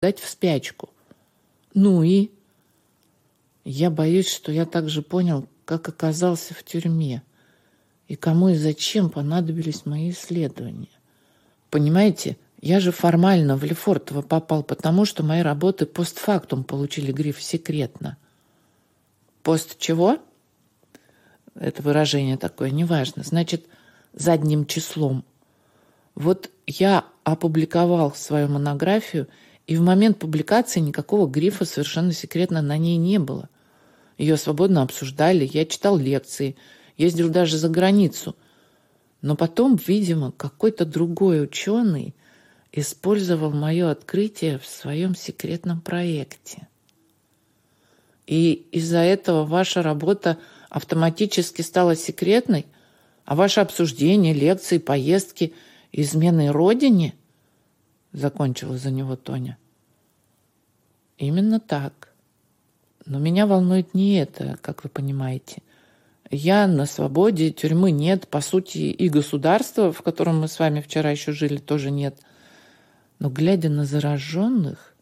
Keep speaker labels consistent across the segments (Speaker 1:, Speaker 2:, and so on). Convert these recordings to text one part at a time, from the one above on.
Speaker 1: дать в спячку. Ну и? Я боюсь, что я также понял, как оказался в тюрьме и кому и зачем понадобились мои исследования. Понимаете, я же формально в Лефортово попал, потому что мои работы постфактум получили гриф «секретно». Пост чего? Это выражение такое, неважно. Значит, задним числом. Вот я опубликовал свою монографию, и в момент публикации никакого грифа совершенно секретно на ней не было. Ее свободно обсуждали, я читал лекции, ездил даже за границу. Но потом, видимо, какой-то другой ученый использовал мое открытие в своем секретном проекте. И из-за этого ваша работа автоматически стала секретной, а ваше обсуждение, лекции, поездки, измены родине, закончила за него Тоня. Именно так. Но меня волнует не это, как вы понимаете. Я на свободе, тюрьмы нет, по сути, и государства, в котором мы с вами вчера еще жили, тоже нет. Но глядя на зараженных,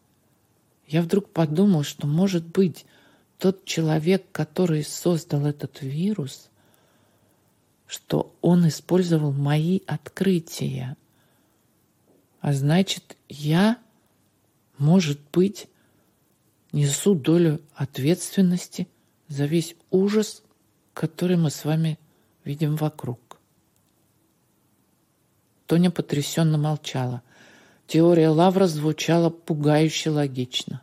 Speaker 1: я вдруг подумал, что, может быть, тот человек, который создал этот вирус, что он использовал мои открытия. А значит, я, может быть, несу долю ответственности за весь ужас, который мы с вами видим вокруг. Тоня потрясенно молчала. Теория Лавра звучала пугающе логично.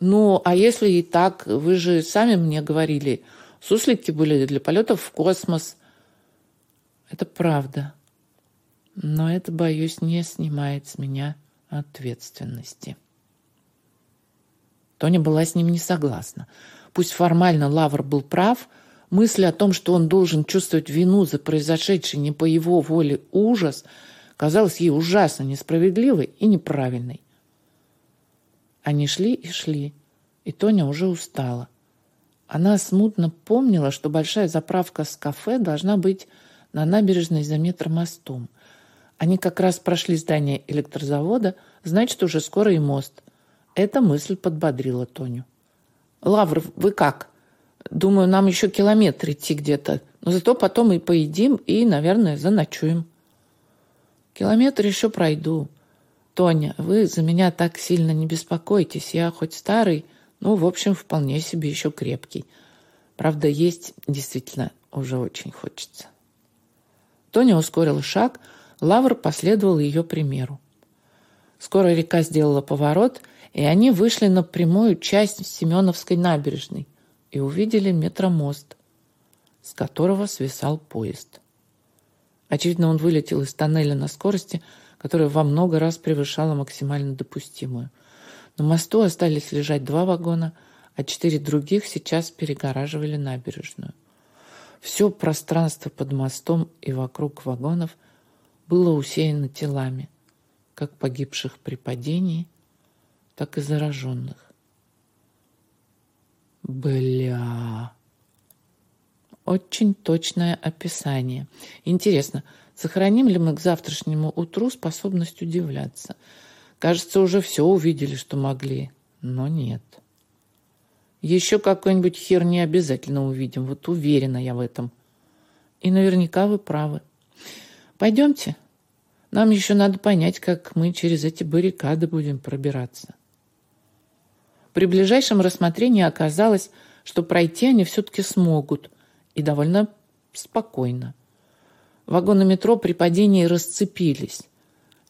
Speaker 1: Ну, а если и так, вы же сами мне говорили, суслики были для полетов в космос. Это правда. Но это, боюсь, не снимает с меня ответственности. Тоня была с ним не согласна. Пусть формально Лавр был прав, мысль о том, что он должен чувствовать вину за произошедший не по его воле ужас, казалась ей ужасно несправедливой и неправильной. Они шли и шли, и Тоня уже устала. Она смутно помнила, что большая заправка с кафе должна быть на набережной за метромостом. Они как раз прошли здание электрозавода, значит, уже скоро и мост. Эта мысль подбодрила Тоню. «Лавр, вы как?» «Думаю, нам еще километр идти где-то, но зато потом и поедим, и, наверное, заночуем». «Километр еще пройду», Тоня, вы за меня так сильно не беспокойтесь. Я хоть старый, но, в общем, вполне себе еще крепкий. Правда, есть действительно уже очень хочется. Тоня ускорила шаг, Лавр последовал ее примеру. Скоро река сделала поворот, и они вышли на прямую часть Семеновской набережной и увидели метромост, с которого свисал поезд. Очевидно, он вылетел из тоннеля на скорости – которая во много раз превышала максимально допустимую. На мосту остались лежать два вагона, а четыре других сейчас перегораживали набережную. Все пространство под мостом и вокруг вагонов было усеяно телами, как погибших при падении, так и зараженных. Бля. Очень точное описание. Интересно, Сохраним ли мы к завтрашнему утру способность удивляться? Кажется, уже все увидели, что могли, но нет. Еще какой-нибудь хер не обязательно увидим, вот уверена я в этом. И наверняка вы правы. Пойдемте. Нам еще надо понять, как мы через эти баррикады будем пробираться. При ближайшем рассмотрении оказалось, что пройти они все-таки смогут, и довольно спокойно. Вагоны метро при падении расцепились.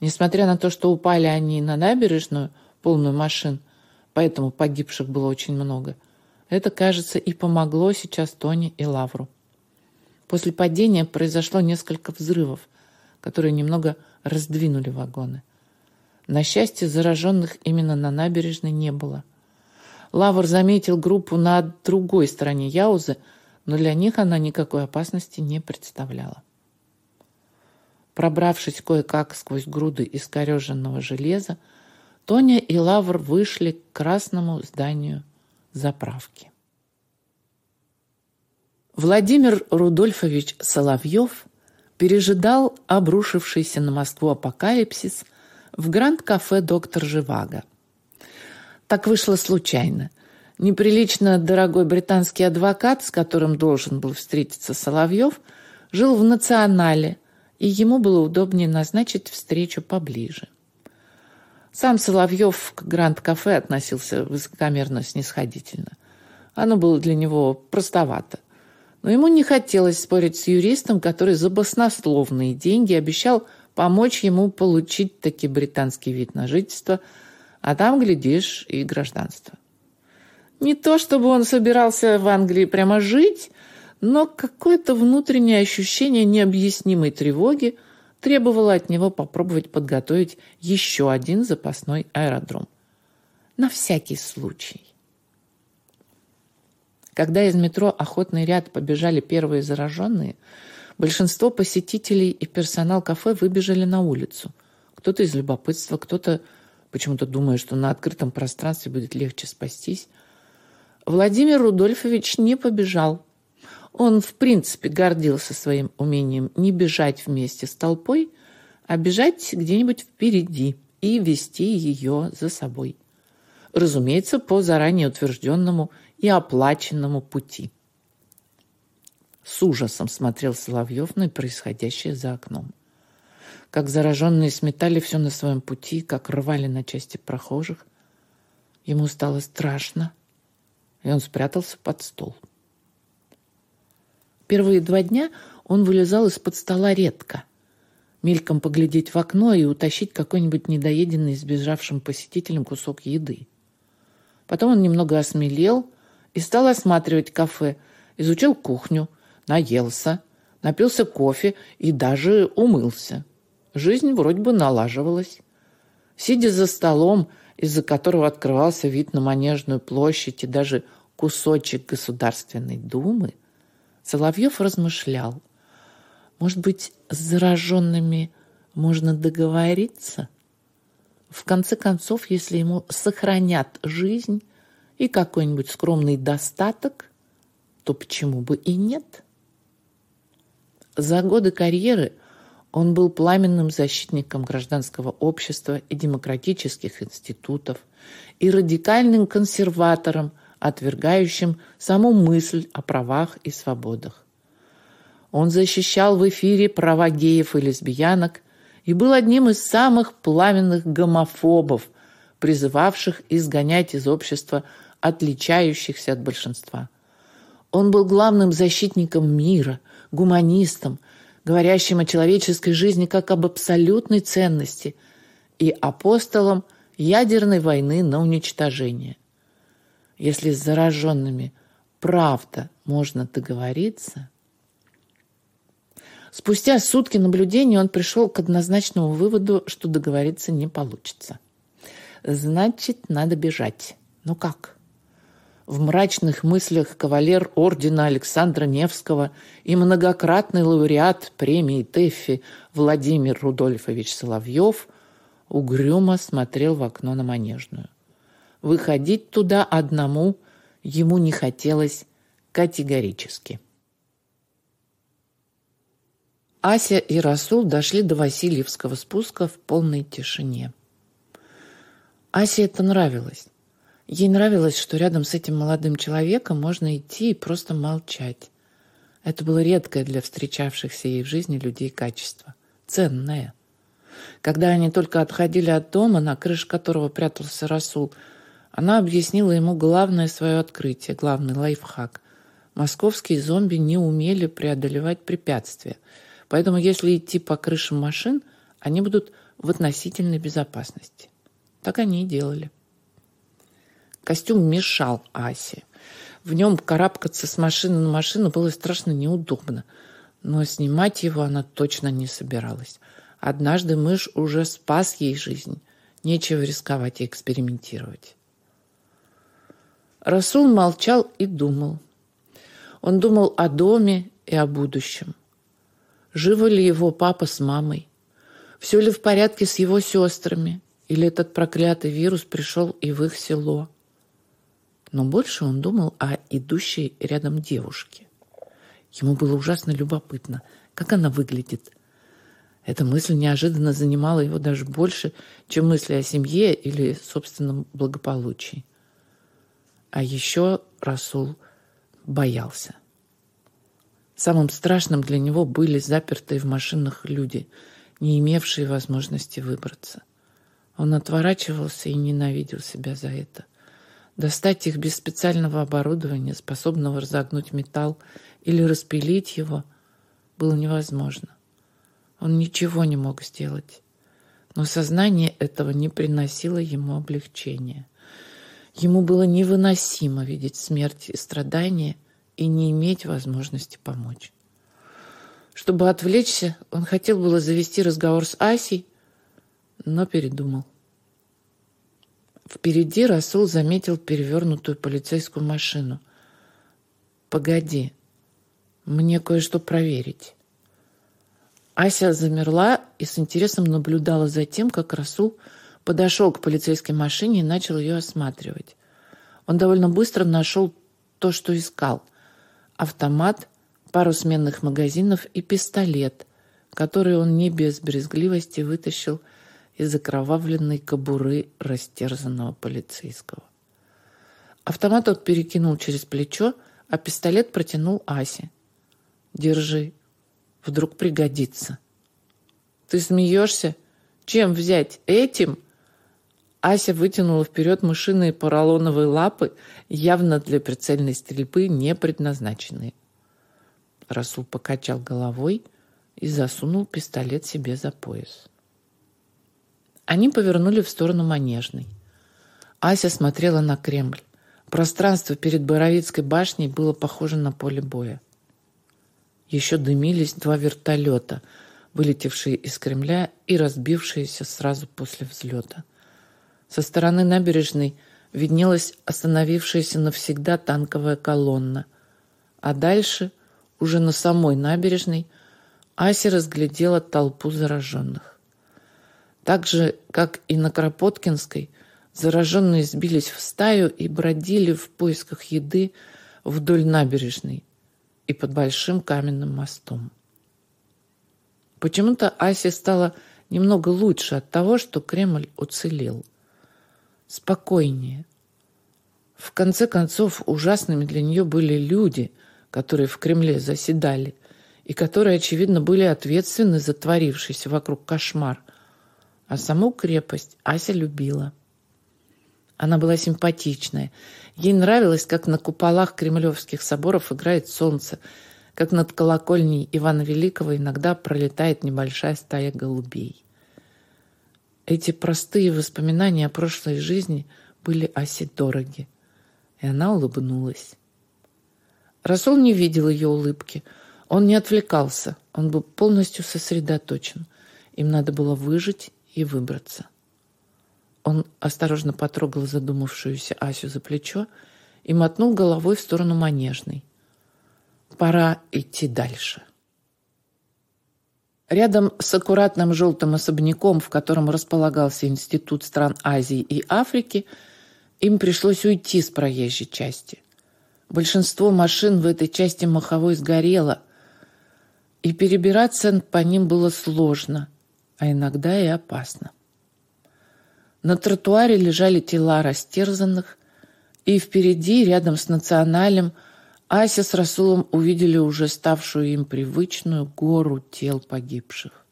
Speaker 1: Несмотря на то, что упали они на набережную, полную машин, поэтому погибших было очень много, это, кажется, и помогло сейчас Тони и Лавру. После падения произошло несколько взрывов, которые немного раздвинули вагоны. На счастье, зараженных именно на набережной не было. Лавр заметил группу на другой стороне Яузы, но для них она никакой опасности не представляла. Пробравшись кое-как сквозь груды искореженного железа, Тоня и Лавр вышли к красному зданию заправки. Владимир Рудольфович Соловьев пережидал обрушившийся на Москву апокалипсис в гранд-кафе «Доктор Живаго». Так вышло случайно. Неприлично дорогой британский адвокат, с которым должен был встретиться Соловьев, жил в «Национале», и ему было удобнее назначить встречу поближе. Сам Соловьев к Гранд-кафе относился высокомерно-снисходительно. Оно было для него простовато. Но ему не хотелось спорить с юристом, который за баснословные деньги обещал помочь ему получить таки британский вид на жительство, а там, глядишь, и гражданство. Не то, чтобы он собирался в Англии прямо жить, но какое-то внутреннее ощущение необъяснимой тревоги требовало от него попробовать подготовить еще один запасной аэродром. На всякий случай. Когда из метро «Охотный ряд» побежали первые зараженные, большинство посетителей и персонал кафе выбежали на улицу. Кто-то из любопытства, кто-то почему-то думая, что на открытом пространстве будет легче спастись. Владимир Рудольфович не побежал. Он, в принципе, гордился своим умением не бежать вместе с толпой, а бежать где-нибудь впереди и вести ее за собой. Разумеется, по заранее утвержденному и оплаченному пути. С ужасом смотрел Соловьев на происходящее за окном. Как зараженные сметали все на своем пути, как рвали на части прохожих. Ему стало страшно, и он спрятался под стол. Первые два дня он вылезал из-под стола редко. Мельком поглядеть в окно и утащить какой-нибудь недоеденный сбежавшим посетителем кусок еды. Потом он немного осмелел – и стал осматривать кафе, изучил кухню, наелся, напился кофе и даже умылся. Жизнь вроде бы налаживалась. Сидя за столом, из-за которого открывался вид на Манежную площадь и даже кусочек Государственной Думы, Соловьев размышлял. Может быть, с зараженными можно договориться? В конце концов, если ему сохранят жизнь, и какой-нибудь скромный достаток, то почему бы и нет? За годы карьеры он был пламенным защитником гражданского общества и демократических институтов и радикальным консерватором, отвергающим саму мысль о правах и свободах. Он защищал в эфире права геев и лесбиянок и был одним из самых пламенных гомофобов, призывавших изгонять из общества отличающихся от большинства. Он был главным защитником мира, гуманистом, говорящим о человеческой жизни как об абсолютной ценности и апостолом ядерной войны на уничтожение. Если с зараженными правда можно договориться... Спустя сутки наблюдений он пришел к однозначному выводу, что договориться не получится. Значит, надо бежать. Ну как? В мрачных мыслях кавалер ордена Александра Невского и многократный лауреат премии ТЭФФИ Владимир Рудольфович Соловьев угрюмо смотрел в окно на Манежную. Выходить туда одному ему не хотелось категорически. Ася и Расул дошли до Васильевского спуска в полной тишине. Асе это нравилось. Ей нравилось, что рядом с этим молодым человеком можно идти и просто молчать. Это было редкое для встречавшихся ей в жизни людей качество. Ценное. Когда они только отходили от дома, на крыше которого прятался Расул, она объяснила ему главное свое открытие, главный лайфхак. Московские зомби не умели преодолевать препятствия. Поэтому если идти по крышам машин, они будут в относительной безопасности. Так они и делали. Костюм мешал Асе. В нем карабкаться с машины на машину было страшно неудобно. Но снимать его она точно не собиралась. Однажды мышь уже спас ей жизнь. Нечего рисковать и экспериментировать. Расул молчал и думал. Он думал о доме и о будущем. Живы ли его папа с мамой? Все ли в порядке с его сестрами? Или этот проклятый вирус пришел и в их село? Но больше он думал о идущей рядом девушке. Ему было ужасно любопытно, как она выглядит. Эта мысль неожиданно занимала его даже больше, чем мысли о семье или собственном благополучии. А еще Расул боялся. Самым страшным для него были запертые в машинах люди, не имевшие возможности выбраться. Он отворачивался и ненавидел себя за это. Достать их без специального оборудования, способного разогнуть металл или распилить его, было невозможно. Он ничего не мог сделать. Но сознание этого не приносило ему облегчения. Ему было невыносимо видеть смерть и страдания и не иметь возможности помочь. Чтобы отвлечься, он хотел было завести разговор с Асей, но передумал. Впереди Расул заметил перевернутую полицейскую машину. «Погоди, мне кое-что проверить». Ася замерла и с интересом наблюдала за тем, как Расул подошел к полицейской машине и начал ее осматривать. Он довольно быстро нашел то, что искал. Автомат, пару сменных магазинов и пистолет, который он не без брезгливости вытащил из окровавленной кобуры растерзанного полицейского. Автомат он перекинул через плечо, а пистолет протянул Асе. «Держи, Вдруг пригодится. Ты смеешься? Чем взять? Этим? Ася вытянула вперед мышиные поролоновые лапы, явно для прицельной стрельбы не предназначенные. Расул покачал головой и засунул пистолет себе за пояс. Они повернули в сторону Манежной. Ася смотрела на Кремль. Пространство перед Боровицкой башней было похоже на поле боя. Еще дымились два вертолета, вылетевшие из Кремля и разбившиеся сразу после взлета. Со стороны набережной виднелась остановившаяся навсегда танковая колонна, а дальше, уже на самой набережной, Ася разглядела толпу зараженных. Так же, как и на Кропоткинской, зараженные сбились в стаю и бродили в поисках еды вдоль набережной, и под большим каменным мостом. Почему-то Асе стало немного лучше от того, что Кремль уцелел. Спокойнее. В конце концов, ужасными для нее были люди, которые в Кремле заседали, и которые, очевидно, были ответственны за творившийся вокруг кошмар. А саму крепость Ася любила. Она была симпатичная. Ей нравилось, как на куполах кремлевских соборов играет солнце, как над колокольней Ивана Великого иногда пролетает небольшая стая голубей. Эти простые воспоминания о прошлой жизни были Асе дороги, и она улыбнулась. Расул не видел ее улыбки. Он не отвлекался, он был полностью сосредоточен. Им надо было выжить и выбраться. Он осторожно потрогал задумавшуюся Асю за плечо и мотнул головой в сторону Манежной. Пора идти дальше. Рядом с аккуратным желтым особняком, в котором располагался Институт стран Азии и Африки, им пришлось уйти с проезжей части. Большинство машин в этой части маховой сгорело, и перебираться по ним было сложно, а иногда и опасно. На тротуаре лежали тела растерзанных, и впереди, рядом с националем, Ася с Расулом увидели уже ставшую им привычную гору тел погибших.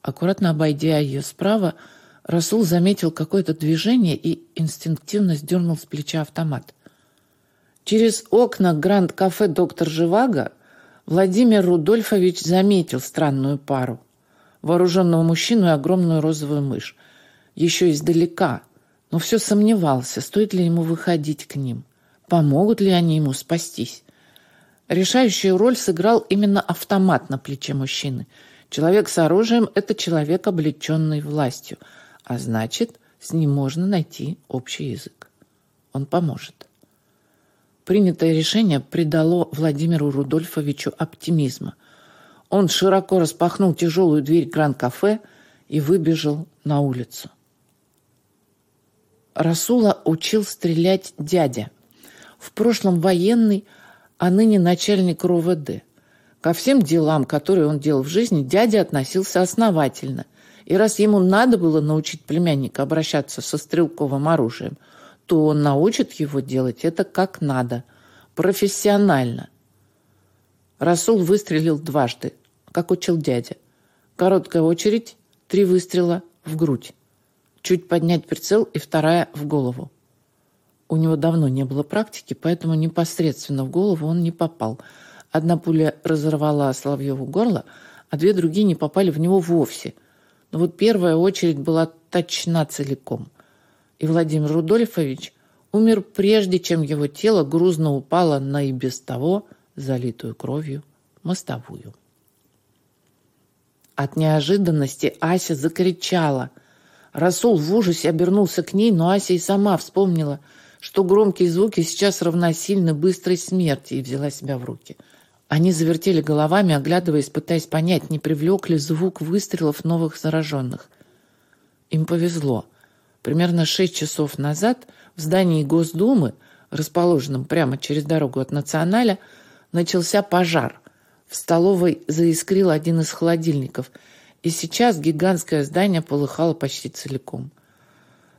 Speaker 1: Аккуратно обойдя ее справа, Расул заметил какое-то движение и инстинктивно сдернул с плеча автомат. Через окна гранд-кафе «Доктор Живаго» Владимир Рудольфович заметил странную пару. Вооруженного мужчину и огромную розовую мышь еще издалека, но все сомневался, стоит ли ему выходить к ним, помогут ли они ему спастись. Решающую роль сыграл именно автомат на плече мужчины. Человек с оружием – это человек, облеченный властью, а значит, с ним можно найти общий язык. Он поможет. Принятое решение придало Владимиру Рудольфовичу оптимизма. Он широко распахнул тяжелую дверь гранд-кафе и выбежал на улицу. Расула учил стрелять дядя. В прошлом военный, а ныне начальник РОВД. Ко всем делам, которые он делал в жизни, дядя относился основательно. И раз ему надо было научить племянника обращаться со стрелковым оружием, то он научит его делать это как надо, профессионально. Расул выстрелил дважды, как учил дядя. Короткая очередь, три выстрела в грудь. Чуть поднять прицел и вторая в голову. У него давно не было практики, поэтому непосредственно в голову он не попал – Одна пуля разорвала Соловьеву горло, а две другие не попали в него вовсе. Но вот первая очередь была точна целиком. И Владимир Рудольфович умер прежде, чем его тело грузно упало на и без того залитую кровью мостовую. От неожиданности Ася закричала. Расул в ужасе обернулся к ней, но Ася и сама вспомнила, что громкие звуки сейчас равносильны быстрой смерти, и взяла себя в руки – они завертели головами, оглядываясь, пытаясь понять, не привлек ли звук выстрелов новых зараженных. Им повезло. Примерно шесть часов назад в здании Госдумы, расположенном прямо через дорогу от Националя, начался пожар. В столовой заискрил один из холодильников, и сейчас гигантское здание полыхало почти целиком.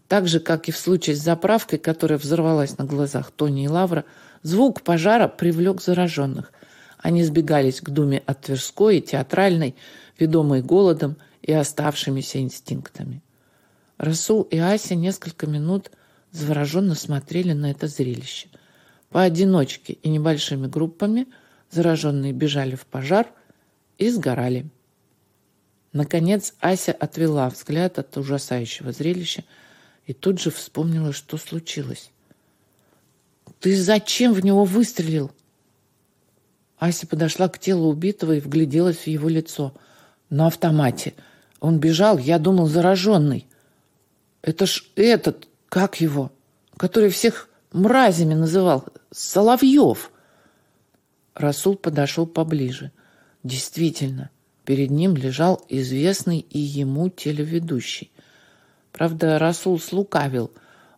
Speaker 1: Так же, как и в случае с заправкой, которая взорвалась на глазах Тони и Лавра, звук пожара привлек зараженных. Они сбегались к Думе от Тверской и Театральной, ведомые голодом и оставшимися инстинктами. Расул и Ася несколько минут завороженно смотрели на это зрелище. Поодиночке и небольшими группами зараженные бежали в пожар и сгорали. Наконец Ася отвела взгляд от ужасающего зрелища и тут же вспомнила, что случилось. «Ты зачем в него выстрелил?» Ася подошла к телу убитого и вгляделась в его лицо. На автомате. Он бежал, я думал, зараженный. Это ж этот, как его, который всех мразями называл, Соловьев. Расул подошел поближе. Действительно, перед ним лежал известный и ему телеведущий. Правда, Расул слукавил.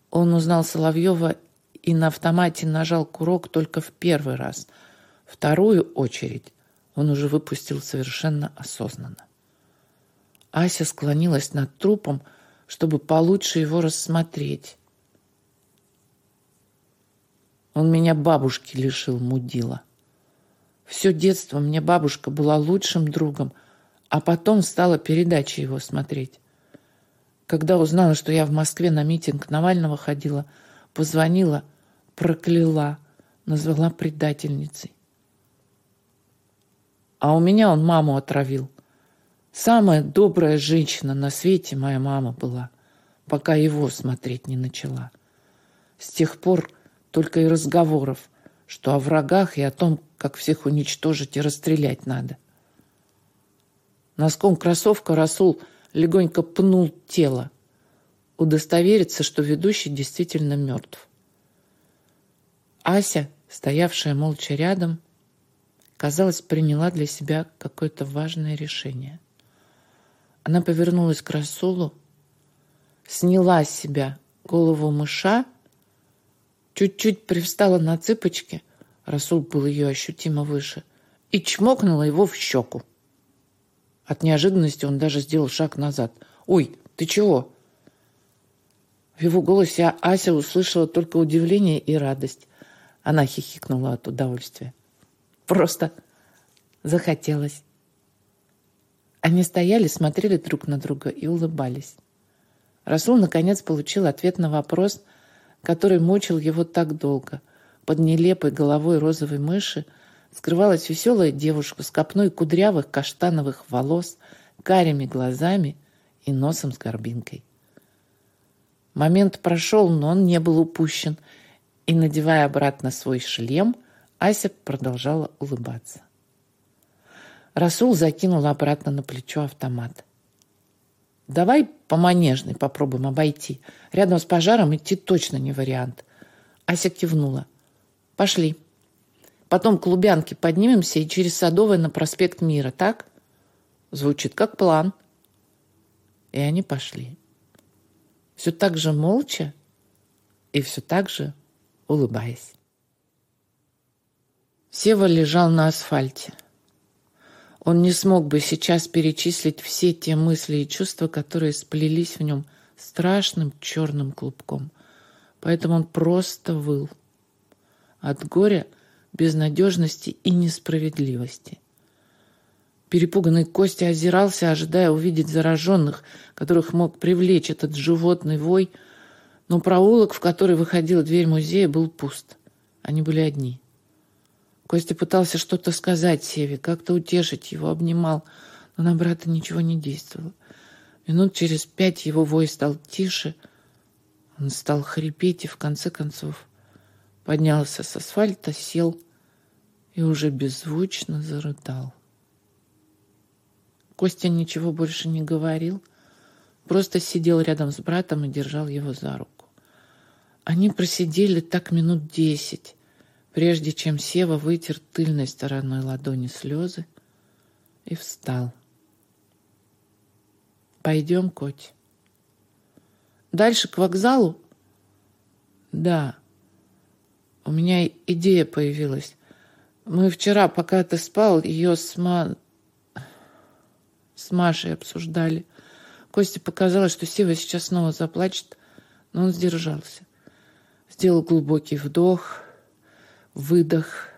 Speaker 1: Он узнал Соловьева и на автомате нажал курок только в первый раз – Вторую очередь он уже выпустил совершенно осознанно. Ася склонилась над трупом, чтобы получше его рассмотреть. Он меня бабушки лишил, мудила. Все детство мне бабушка была лучшим другом, а потом стала передачи его смотреть. Когда узнала, что я в Москве на митинг Навального ходила, позвонила, прокляла, назвала предательницей. А у меня он маму отравил. Самая добрая женщина на свете моя мама была, пока его смотреть не начала. С тех пор только и разговоров, что о врагах и о том, как всех уничтожить и расстрелять надо. Носком кроссовка Расул легонько пнул тело, удостовериться, что ведущий действительно мертв. Ася, стоявшая молча рядом, казалось, приняла для себя какое-то важное решение. Она повернулась к Расулу, сняла с себя голову мыша, чуть-чуть привстала на цыпочки, Расул был ее ощутимо выше, и чмокнула его в щеку. От неожиданности он даже сделал шаг назад. «Ой, ты чего?» В его голосе Ася услышала только удивление и радость. Она хихикнула от удовольствия. Просто захотелось. Они стояли, смотрели друг на друга и улыбались. Расул наконец получил ответ на вопрос, который мучил его так долго. Под нелепой головой розовой мыши скрывалась веселая девушка с копной кудрявых каштановых волос, карими глазами и носом с горбинкой. Момент прошел, но он не был упущен, и, надевая обратно свой шлем – Ася продолжала улыбаться. Расул закинул обратно на плечо автомат. «Давай по Манежной попробуем обойти. Рядом с пожаром идти точно не вариант». Ася кивнула. «Пошли. Потом к Лубянке поднимемся и через Садовое на проспект Мира, так?» Звучит как план. И они пошли. Все так же молча и все так же улыбаясь. Сева лежал на асфальте. Он не смог бы сейчас перечислить все те мысли и чувства, которые сплелись в нем страшным черным клубком. Поэтому он просто выл. От горя, безнадежности и несправедливости. Перепуганный Костя озирался, ожидая увидеть зараженных, которых мог привлечь этот животный вой, но проулок, в который выходила дверь музея, был пуст. Они были одни. Костя пытался что-то сказать Севе, как-то утешить его, обнимал, но на брата ничего не действовало. Минут через пять его вой стал тише, он стал хрипеть и в конце концов поднялся с асфальта, сел и уже беззвучно зарыдал. Костя ничего больше не говорил, просто сидел рядом с братом и держал его за руку. Они просидели так минут десять, прежде чем Сева вытер тыльной стороной ладони слезы и встал. «Пойдем, Коть». «Дальше к вокзалу?» «Да. У меня идея появилась. Мы вчера, пока ты спал, ее с, Ма... с Машей обсуждали. Косте показалось, что Сева сейчас снова заплачет, но он сдержался. Сделал глубокий вдох – выдох